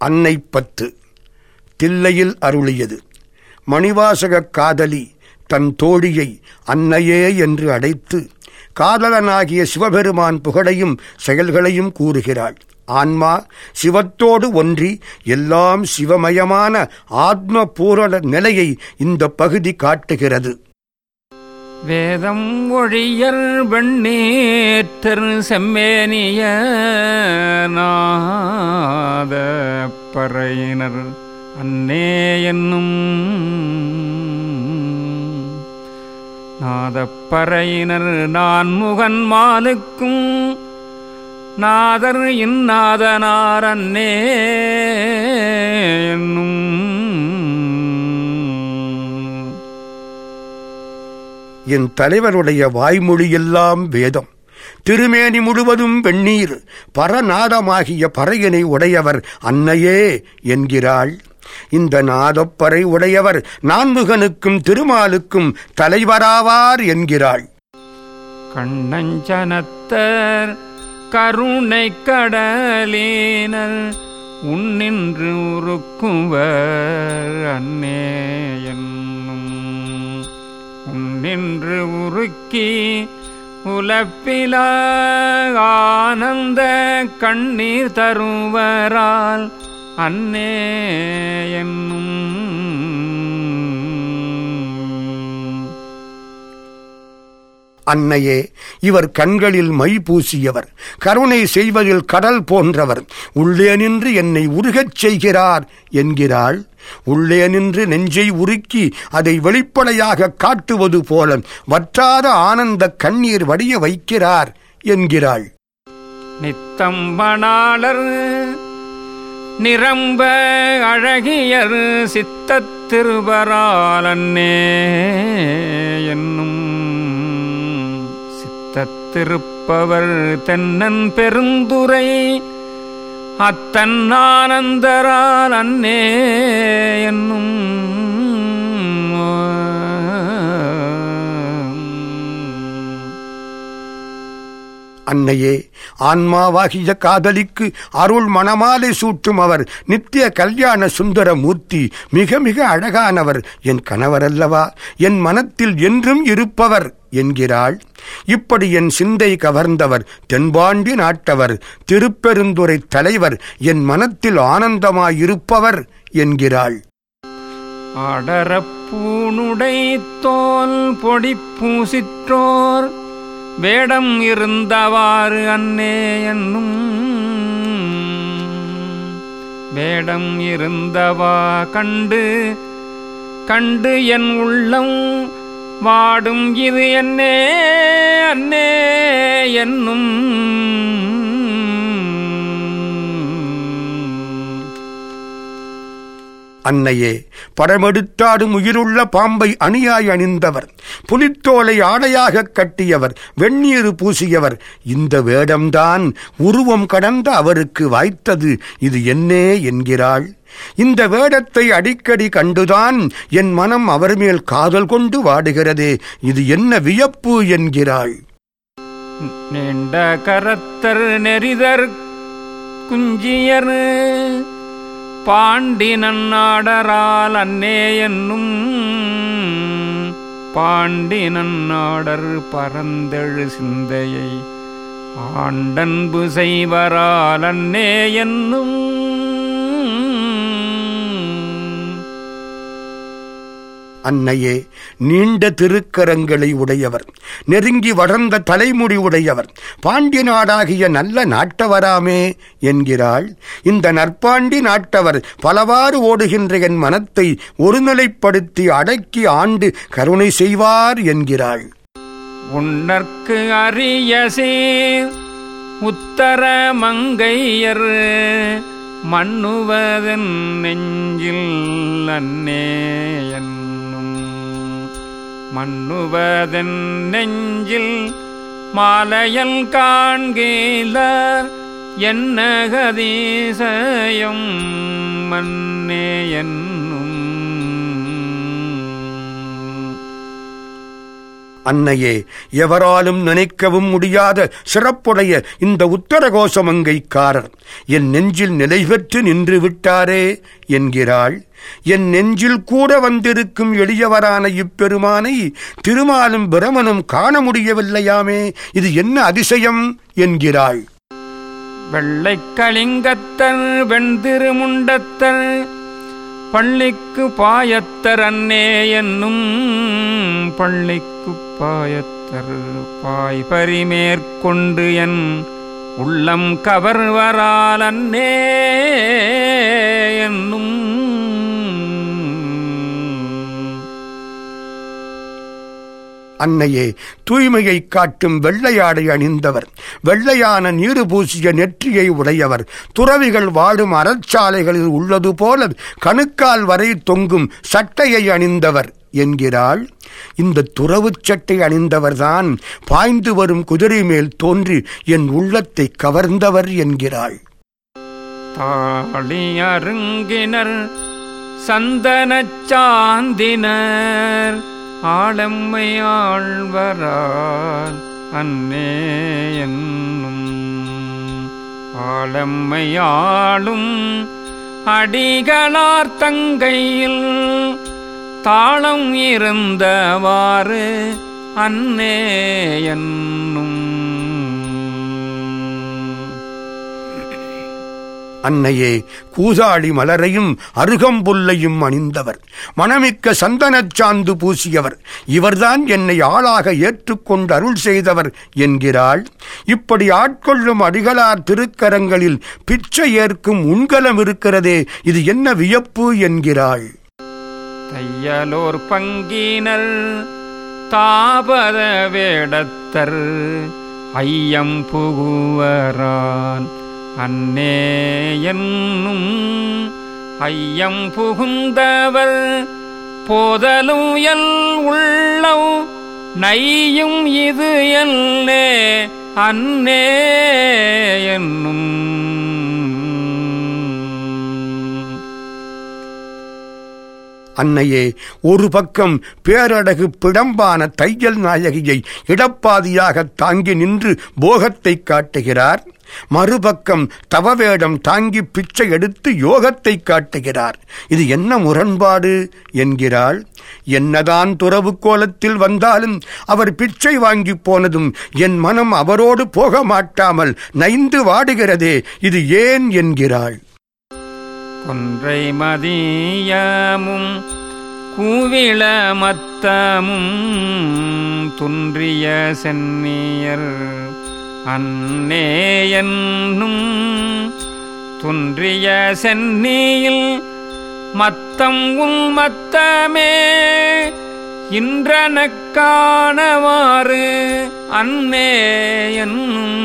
அன்னை பத்து தில்லையில் அருளியது. மணிவாசகக் காதலி தன் தோழியை அன்னையே என்று அடைத்து காதலனாகிய சிவபெருமான் புகழையும் செயல்களையும் கூறுகிறாள். ஆன்மா சிவத்தோடு ஒன்றி எல்லாம் சிவமயமான ஆத்ம பூரண நிலையை இந்த பகுதி காட்டுகிறது. வேதம் ஒழியர் வெண்ணீற்றர் செம்மேனிய நாத பறையினர் அன்னே என்னும் நாதப்பறையினர் நான் முகன் மானுக்கும் நாதர் இந்நாதனார் அன்னே என்னும் என் தலைவருடைய வாய்மொழியெல்லாம் வேதம். திருமேனி முழுவதும் வெண்ணீர் பரநாதமாகிய பறையினை உடையவர் அன்னையே என்கிறாள். இந்த நாதப்பறை உடையவர் நான்முகனுக்கும் திருமாலுக்கும் தலைவராவார் என்கிறாள். கண்ணஞ்சனத்தர் கருணை கடலேனர் உன்னின்று உருக்குவர் அன்னே நின்று உருக்கி உலப்பில ஆனந்த கண்ணீர் தருவரால் அன்னே என்னும் அன்னையே இவர் கண்களில் மை பூசியவர் கருணை செய்வதில் கடல் போன்றவர். உள்ளே நின்று என்னை உருகச் செய்கிறார் என்கிறாள். உள்ளே நின்று நெஞ்சை உருக்கி அதை வெளிப்படையாக காட்டுவது போல வற்றாத ஆனந்த கண்ணீர் வடிய வைக்கிறார் என்கிறாள். நித்தம்பனாளர் நிரம்ப அழகியர் சித்தத் திருவராலன்னே என்னும் திருப்பவள் தென்னன் பெருந்துரை அத்தன் ஆனந்தரால் அன்னே என்னும் அன்னையே ஆன்மாவாகிய காதலிக்கு அருள் மணமாலை சூட்டும் அவர் நித்திய கல்யாண சுந்தர மூர்த்தி மிக மிக அழகானவர். என் கணவரல்லவா என் மனத்தில் என்றும் இருப்பவர். என்கிறாள். இப்படி என் சிந்தை கவர்ந்தவர் தென்பாண்டி நாட்டவர் திருப்பெருந்துரை தலைவர் என் மனத்தில் ஆனந்தமாயிருப்பவர் என்கிறாள். அடரப்பூனுடை தோல் பொடி பூசிற்றோர் வேடம் இருந்தவாறு அன்னே என்னும். வேடம் இருந்தவா கண்டு கண்டு என் உள்ளம் வாடும் இது என்னே அன்னே என்னும் அன்னையே படமெடுத்தாடும் உயிருள்ள பாம்பை அணியாய் அணிந்தவர் புலித்தோலை ஆடையாகக் கட்டியவர் வெந்நீர் பூசியவர் இந்த வேடம்தான் உருவம் கடந்த அவருக்கு வாய்த்தது. இது என்னே என்கிறாள். இந்த வேடத்தை அடிக்கடி கண்டுதான் என் மனம் அவர் மேல் காதல் கொண்டு வாடுகிறதே. இது என்ன வியப்பு என்கிறாள். நீண்ட கரத்தர் நெறிதர் குஞ்சியர் பாண்டி நன்னாடரால் அன்னே என்னும் பாண்டி நன்னாடர் பரந்தெழு சிந்தையை ஆண்டன்பு செய்வரால் அன்னே என்னும் அன்னையே நீண்ட திருக்கரங்களை உடையவர் நெருங்கி வளர்ந்த தலைமுடி உடையவர் பாண்டிய நாடாகிய நல்ல நாட்டவராமே என்கிறாள். இந்த நற்பாண்டி நாட்டவர் பலவாறு ஓடுகின்ற என் மனத்தை ஒருநிலைப்படுத்தி அடக்கி ஆண்டு கருணை செய்வார் என்கிறாள். உன்னற்கு அரியசே உத்தர மங்கையர் மண்ணுவதன் நெஞ்சில் அன்னே என் மண்ணுவதன் நெஞ்சில் மாலையல் காண்கீலர் என்ன கதீசயம் மன்னே என் அன்னையே எவராலும் நினைக்கவும் முடியாத சிறப்புடைய இந்த உத்தரகோசமங்கைக்காரர் என் நெஞ்சில் நிலை பெற்று நின்று விட்டாரே என்கிறாள். என் நெஞ்சில் கூட வந்திருக்கும் எளியவரான இப்பெருமானை திருமாலும் பிரமனும் காண முடியவில்லையாமே இது என்ன அதிசயம் என்கிறாள். வெள்ளைக்களிங்கத்தன் கலிங்கத்தர் பள்ளிக்கு பாயத்தர் அன்னே என்னும் பள்ளிக்கு பாயத்தர் பாய் பரிமேற்கொண்டு என் உள்ளம் கவர்வரால் அன்னே என்னும் அன்னையே தூய்மையை காட்டும் வெள்ளையாடை அணிந்தவர். வெள்ளையான நீரு பூசிய நெற்றியை உடையவர். துறவிகள் வாழும் அறச்சாலைகளில் உள்ளது போல கணுக்கால் வரை தொங்கும் சட்டையை அணிந்தவர் என்கிறாள். இந்த துறவுச் சட்டை அணிந்தவர்தான் பாய்ந்து வரும் குதிரை மேல் தோன்றி என் உள்ளத்தை கவர்ந்தவர் என்கிறாள். தாளி அருங்கினர் சந்தனச் சாந்தினர். ஆளம்மையாழ்வரால் அன்னே என்னும். ஆளம்மையாளும் அடிகளார் தங்கையில் தாளம் இருந்தவாறு அன்னே என்னும். அன்னையே கூதாளி மலரையும் அருகம்புல்லையும் அணிந்தவர். மணமிக்க சந்தனச் சாந்து பூசியவர். இவர்தான் என்னை ஆளாக ஏற்றுக்கொண்டு அருள் செய்தவர் என்கிறாள். இப்படி ஆட்கொள்ளும் அடிகளார் திருக்கரங்களில் பிச்சை ஏற்கும் உண்கலம் இருக்கிறதே இது என்ன வியப்பு என்கிறாள். தையலோர் பங்கினர் தாபத வேடத்தர் ஐயம் புகுவரான். அன்னே என்னும் ஐயம் புகுந்தவர் போதலும் எல் உள்ளம் நையும் இது எல்லே அன்னே என்னும். அன்னையே ஒரு பக்கம் பேரடகு பிடம்பான தையல் நாயகியை இடப்பாதியாக தாங்கி நின்று போகத்தை காட்டுகிறார் மறுபக்கம் தவவேடம் தாங்கி பிச்சை எடுத்து யோகத்தை காட்டுகிறார். இது என்ன முரண்பாடு என்கிறாள். என்னதான் துறவு கோலத்தில் வந்தாலும் அவர் பிச்சை வாங்கி போனதும் என் மனம் அவரோடு போக மாட்டாமல் நைந்து வாடுகிறதே இது ஏன் என்கிறாள். கொன்றை மதியமும் கூவிள மத்தமும் துன்றிய சென்னியர் அன்னே என்னும் துன்றிய சென்னியில் மத்தம் உள் மத்தமே இன்றனக்கானவாறு அன்னே என்னும்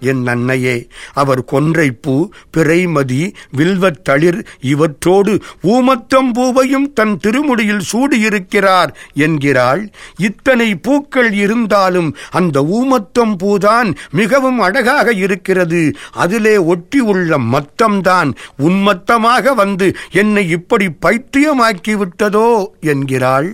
என் அன்னையே அவர் கொன்றைப்பூ பிறைமதி வில்வத் தளிர் இவற்றோடு ஊமத்தம் பூவையும் தன் திருமுடியில் சூடியிருக்கிறார் என்கிறாள். இத்தனை பூக்கள் இருந்தாலும் அந்த ஊமத்தம் பூதான் மிகவும் அழகாக இருக்கிறது. அதிலே ஒட்டி உள்ள மத்தம்தான் உன்மத்தமாக வந்து என்னை இப்படி பைத்தியமாக்கிவிட்டதோ என்கிறாள்.